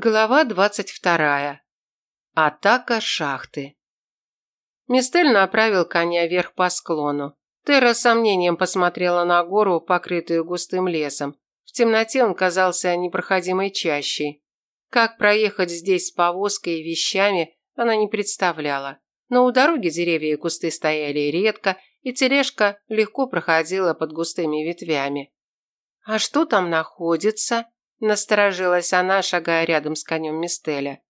Глава двадцать вторая. Атака шахты. Мистель направил коня вверх по склону. Терра с сомнением посмотрела на гору, покрытую густым лесом. В темноте он казался непроходимой чащей. Как проехать здесь с повозкой и вещами, она не представляла. Но у дороги деревья и кусты стояли редко, и тележка легко проходила под густыми ветвями. «А что там находится?» – насторожилась она, шагая рядом с конем Мистеля.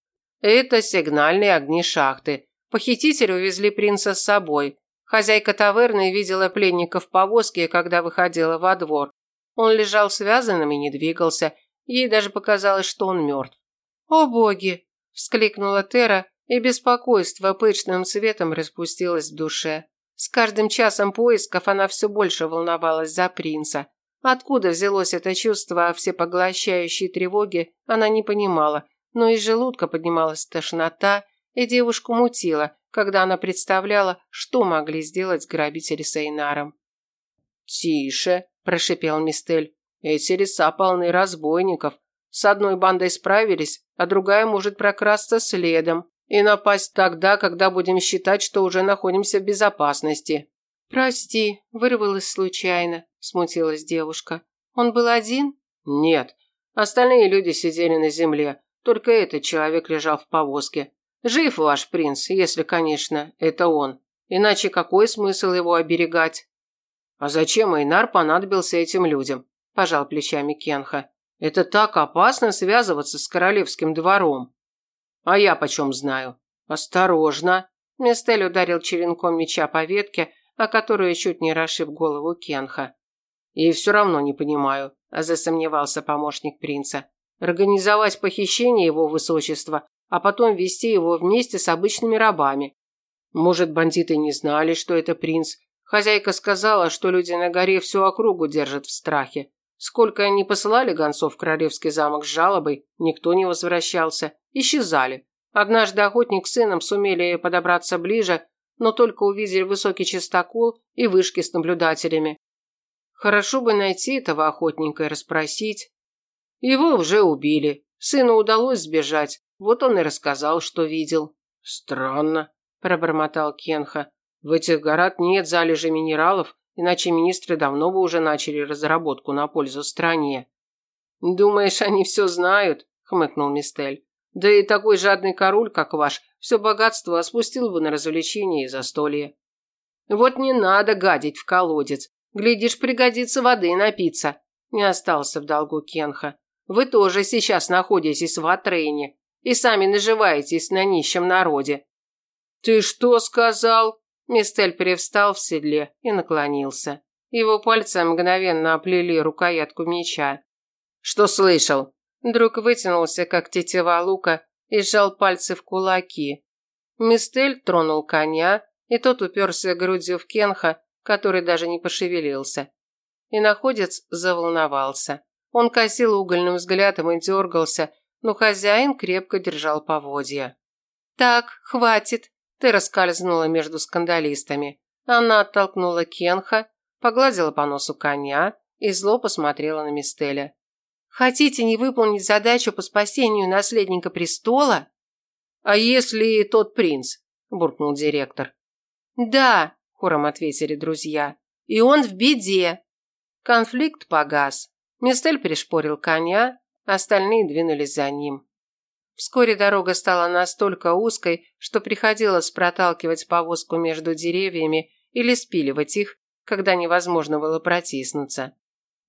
«Это сигнальные огни шахты. Похитители увезли принца с собой. Хозяйка таверны видела пленника в повозке, когда выходила во двор. Он лежал связанным и не двигался. Ей даже показалось, что он мертв. «О боги!» – вскликнула Тера, и беспокойство пышным цветом распустилось в душе. С каждым часом поисков она все больше волновалась за принца. Откуда взялось это чувство всепоглощающей тревоги, она не понимала, но из желудка поднималась тошнота, и девушку мутила, когда она представляла, что могли сделать грабители с Эйнаром. «Тише», – прошипел Мистель, – «эти леса полны разбойников. С одной бандой справились, а другая может прокрасться следом и напасть тогда, когда будем считать, что уже находимся в безопасности». «Прости, вырвалась случайно», – смутилась девушка. «Он был один?» «Нет. Остальные люди сидели на земле. Только этот человек лежал в повозке. Жив ваш принц, если, конечно, это он. Иначе какой смысл его оберегать?» «А зачем Эйнар понадобился этим людям?» – пожал плечами Кенха. «Это так опасно связываться с королевским двором». «А я почем знаю?» «Осторожно!» Местель ударил черенком меча по ветке, о которую чуть не расшиб голову Кенха. «И все равно не понимаю», – засомневался помощник принца. «Организовать похищение его высочества, а потом вести его вместе с обычными рабами. Может, бандиты не знали, что это принц. Хозяйка сказала, что люди на горе всю округу держат в страхе. Сколько они посылали гонцов в Королевский замок с жалобой, никто не возвращался. Исчезали. Однажды охотник с сыном сумели подобраться ближе, но только увидели высокий частокол и вышки с наблюдателями. Хорошо бы найти этого охотника и расспросить. Его уже убили. Сыну удалось сбежать. Вот он и рассказал, что видел. Странно, пробормотал Кенха. В этих горах нет залежи минералов, иначе министры давно бы уже начали разработку на пользу стране. Думаешь, они все знают? хмыкнул Мистель. Да и такой жадный король, как ваш, все богатство спустил бы на развлечения и застолье. Вот не надо гадить в колодец. Глядишь, пригодится воды напиться. Не остался в долгу Кенха. Вы тоже сейчас находитесь в Атрейне и сами наживаетесь на нищем народе. Ты что сказал? Мистель привстал в седле и наклонился. Его пальцы мгновенно оплели рукоятку меча. Что слышал? Друг вытянулся, как тетива лука, и сжал пальцы в кулаки. Мистель тронул коня, и тот уперся грудью в Кенха, который даже не пошевелился. И находец заволновался. Он косил угольным взглядом и дергался, но хозяин крепко держал поводья. «Так, хватит!» Ты раскользнула между скандалистами. Она оттолкнула Кенха, погладила по носу коня и зло посмотрела на Мистеля. Хотите не выполнить задачу по спасению наследника престола? А если тот принц? буркнул директор. Да, хором ответили друзья. И он в беде. Конфликт погас. Мистель пришпорил коня, остальные двинулись за ним. Вскоре дорога стала настолько узкой, что приходилось проталкивать повозку между деревьями или спиливать их, когда невозможно было протиснуться.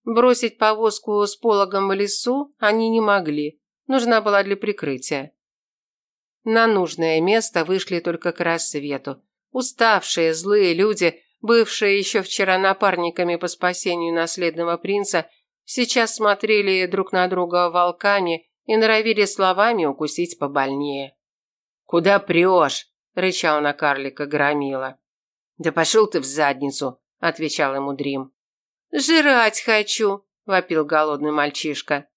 Бросить повозку с пологом в лесу они не могли. Нужна была для прикрытия. На нужное место вышли только к рассвету. Уставшие, злые люди, бывшие еще вчера напарниками по спасению наследного принца, сейчас смотрели друг на друга волками и норовили словами укусить побольнее. «Куда прешь?» – рычал на карлика Громила. «Да пошел ты в задницу!» – отвечал ему Дрим. «Жрать хочу!» – вопил голодный мальчишка.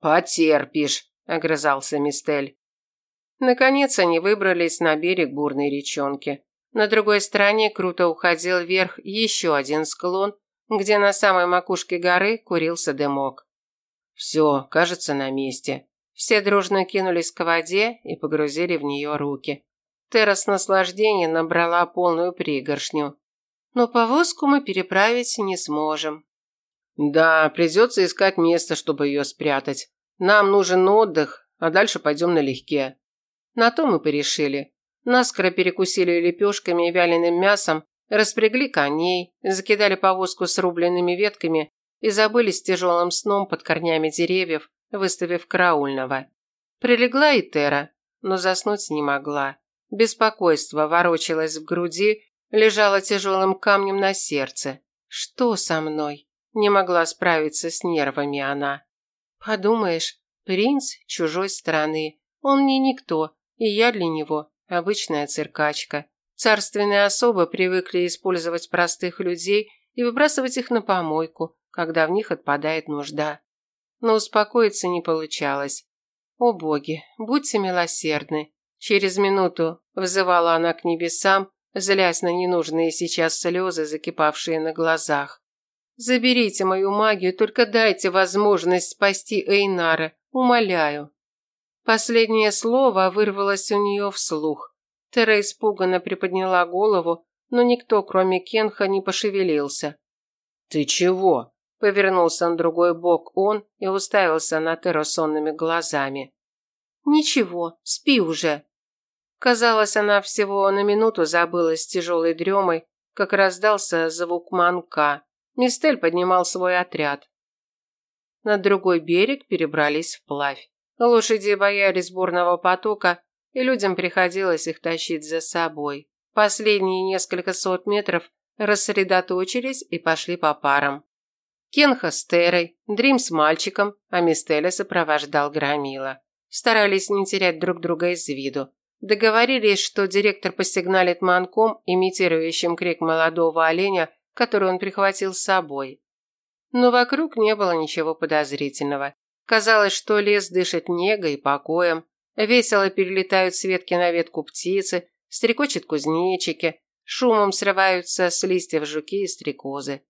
«Потерпишь!» – огрызался Мистель. Наконец они выбрались на берег бурной речонки. На другой стороне круто уходил вверх еще один склон, где на самой макушке горы курился дымок. «Все, кажется, на месте. Все дружно кинулись к воде и погрузили в нее руки. Тера с наслаждением набрала полную пригоршню. Но повозку мы переправить не сможем. Да, придется искать место, чтобы ее спрятать. Нам нужен отдых, а дальше пойдем налегке. На то мы порешили. Наскоро перекусили лепешками и вяленым мясом, распрягли коней, закидали повозку с рубленными ветками и забылись тяжелым сном под корнями деревьев, выставив караульного. Прилегла и Тера, но заснуть не могла. Беспокойство ворочалось в груди, лежало тяжелым камнем на сердце. Что со мной? Не могла справиться с нервами она. Подумаешь, принц чужой страны. Он мне никто, и я для него обычная циркачка. Царственные особы привыкли использовать простых людей и выбрасывать их на помойку, когда в них отпадает нужда. Но успокоиться не получалось. «О боги, будьте милосердны!» Через минуту взывала она к небесам, злясь на ненужные сейчас слезы, закипавшие на глазах. «Заберите мою магию, только дайте возможность спасти Эйнара, умоляю». Последнее слово вырвалось у нее вслух. Тера испуганно приподняла голову, но никто, кроме Кенха, не пошевелился. «Ты чего?» Повернулся на другой бок он и уставился на Теру сонными глазами. «Ничего, спи уже». Казалось, она всего на минуту забылась тяжелой дремой, как раздался звук манка. Мистель поднимал свой отряд. На другой берег перебрались вплавь. Лошади боялись бурного потока, и людям приходилось их тащить за собой. Последние несколько сот метров рассредоточились и пошли по парам. Кенха с Терой, Дрим с мальчиком, а Мистеля сопровождал Громила. Старались не терять друг друга из виду. Договорились, что директор посигналит манком, имитирующим крик молодого оленя, который он прихватил с собой. Но вокруг не было ничего подозрительного. Казалось, что лес дышит негой и покоем, весело перелетают с ветки на ветку птицы, стрекочут кузнечики, шумом срываются с листьев жуки и стрекозы.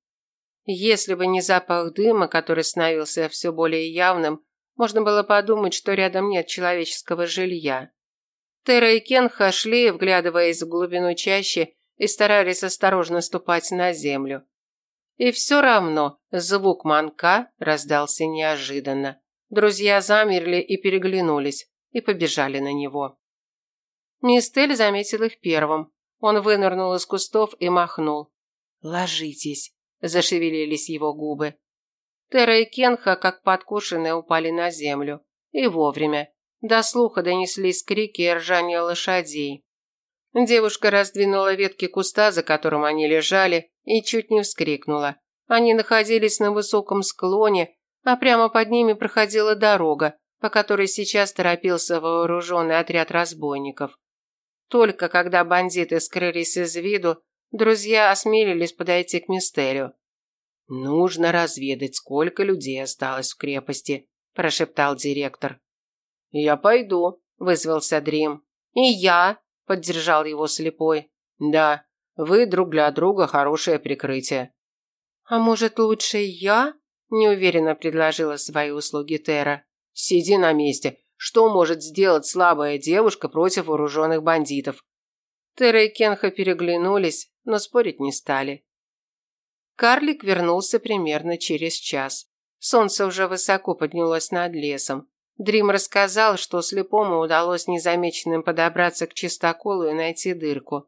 Если бы не запах дыма, который становился все более явным, можно было подумать, что рядом нет человеческого жилья. Тера и Кенха шли, вглядываясь в глубину чащи, и старались осторожно ступать на землю. И все равно звук манка раздался неожиданно. Друзья замерли и переглянулись, и побежали на него. Мистель заметил их первым. Он вынырнул из кустов и махнул. «Ложитесь». Зашевелились его губы. Тера и Кенха, как подкушенные, упали на землю. И вовремя. До слуха донеслись крики и ржание лошадей. Девушка раздвинула ветки куста, за которым они лежали, и чуть не вскрикнула. Они находились на высоком склоне, а прямо под ними проходила дорога, по которой сейчас торопился вооруженный отряд разбойников. Только когда бандиты скрылись из виду, Друзья осмелились подойти к мистерию. «Нужно разведать, сколько людей осталось в крепости», – прошептал директор. «Я пойду», – вызвался Дрим. «И я», – поддержал его слепой. «Да, вы друг для друга хорошее прикрытие». «А может, лучше я?» – неуверенно предложила свои услуги Тера. «Сиди на месте. Что может сделать слабая девушка против вооруженных бандитов?» Тера и Кенха переглянулись, но спорить не стали. Карлик вернулся примерно через час. Солнце уже высоко поднялось над лесом. Дрим рассказал, что слепому удалось незамеченным подобраться к чистоколу и найти дырку.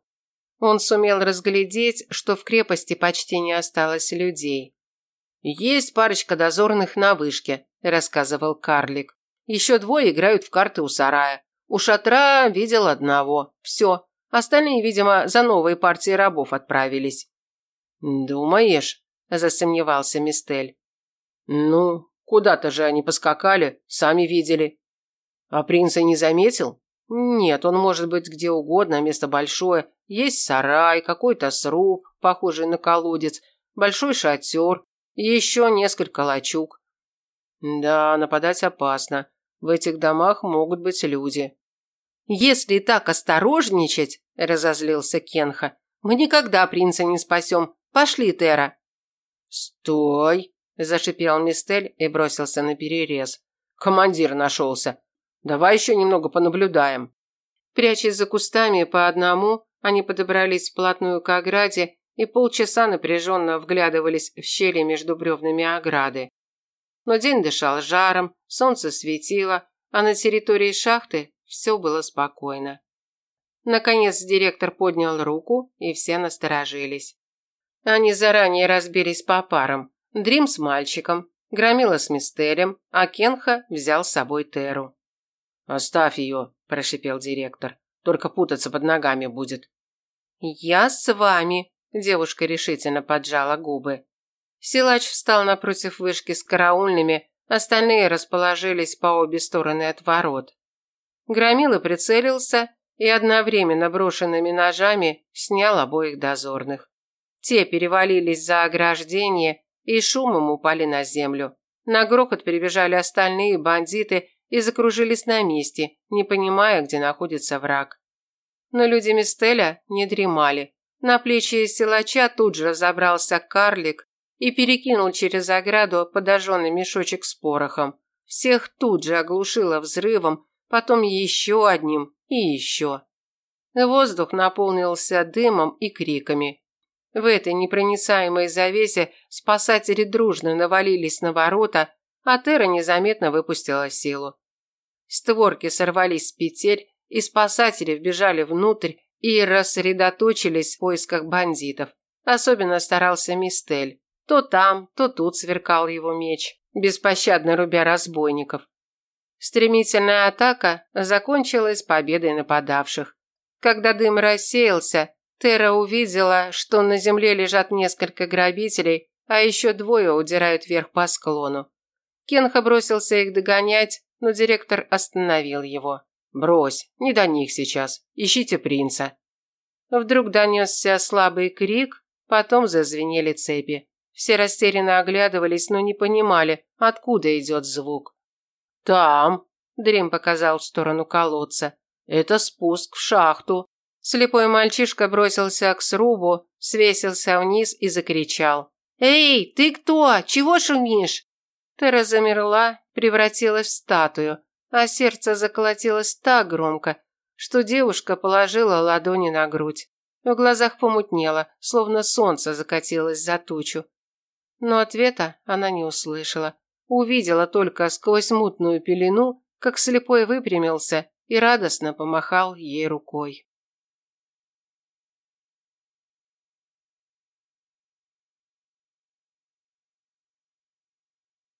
Он сумел разглядеть, что в крепости почти не осталось людей. «Есть парочка дозорных на вышке», – рассказывал карлик. «Еще двое играют в карты у сарая. У шатра видел одного. Все. Остальные, видимо, за новые партии рабов отправились. «Думаешь?» – засомневался Мистель. «Ну, куда-то же они поскакали, сами видели». «А принца не заметил?» «Нет, он может быть где угодно, место большое. Есть сарай, какой-то сруб, похожий на колодец, большой шатер, еще несколько лачуг». «Да, нападать опасно. В этих домах могут быть люди». «Если так осторожничать, – разозлился Кенха, – мы никогда принца не спасем. Пошли, Тера». «Стой!» – зашипел Мистель и бросился на перерез. «Командир нашелся. Давай еще немного понаблюдаем». Прячась за кустами по одному, они подобрались вплотную к ограде и полчаса напряженно вглядывались в щели между бревнами ограды. Но день дышал жаром, солнце светило, а на территории шахты все было спокойно. Наконец директор поднял руку, и все насторожились. Они заранее разбились по парам. Дрим с мальчиком, Громила с мистерем, а Кенха взял с собой Теру. «Оставь ее», – прошипел директор. «Только путаться под ногами будет». «Я с вами», – девушка решительно поджала губы. Силач встал напротив вышки с караульными, остальные расположились по обе стороны от ворот. Громила прицелился и одновременно брошенными ножами снял обоих дозорных. Те перевалились за ограждение и шумом упали на землю. На грохот прибежали остальные бандиты и закружились на месте, не понимая, где находится враг. Но люди Мистеля не дремали. На плечи силача тут же разобрался карлик и перекинул через ограду подожженный мешочек с порохом. Всех тут же оглушило взрывом, потом еще одним и еще. Воздух наполнился дымом и криками. В этой непроницаемой завесе спасатели дружно навалились на ворота, а Тера незаметно выпустила силу. Створки сорвались с петель, и спасатели вбежали внутрь и рассредоточились в поисках бандитов. Особенно старался Мистель. То там, то тут сверкал его меч, беспощадно рубя разбойников. Стремительная атака закончилась победой нападавших. Когда дым рассеялся, Тера увидела, что на земле лежат несколько грабителей, а еще двое удирают вверх по склону. Кенха бросился их догонять, но директор остановил его. «Брось, не до них сейчас. Ищите принца». Вдруг донесся слабый крик, потом зазвенели цепи. Все растерянно оглядывались, но не понимали, откуда идет звук. «Там», – Дрим показал в сторону колодца, – «это спуск в шахту». Слепой мальчишка бросился к срубу, свесился вниз и закричал. «Эй, ты кто? Чего шумишь?» Тера замерла, превратилась в статую, а сердце заколотилось так громко, что девушка положила ладони на грудь. В глазах помутнело, словно солнце закатилось за тучу. Но ответа она не услышала. Увидела только сквозь мутную пелену, как слепой выпрямился и радостно помахал ей рукой.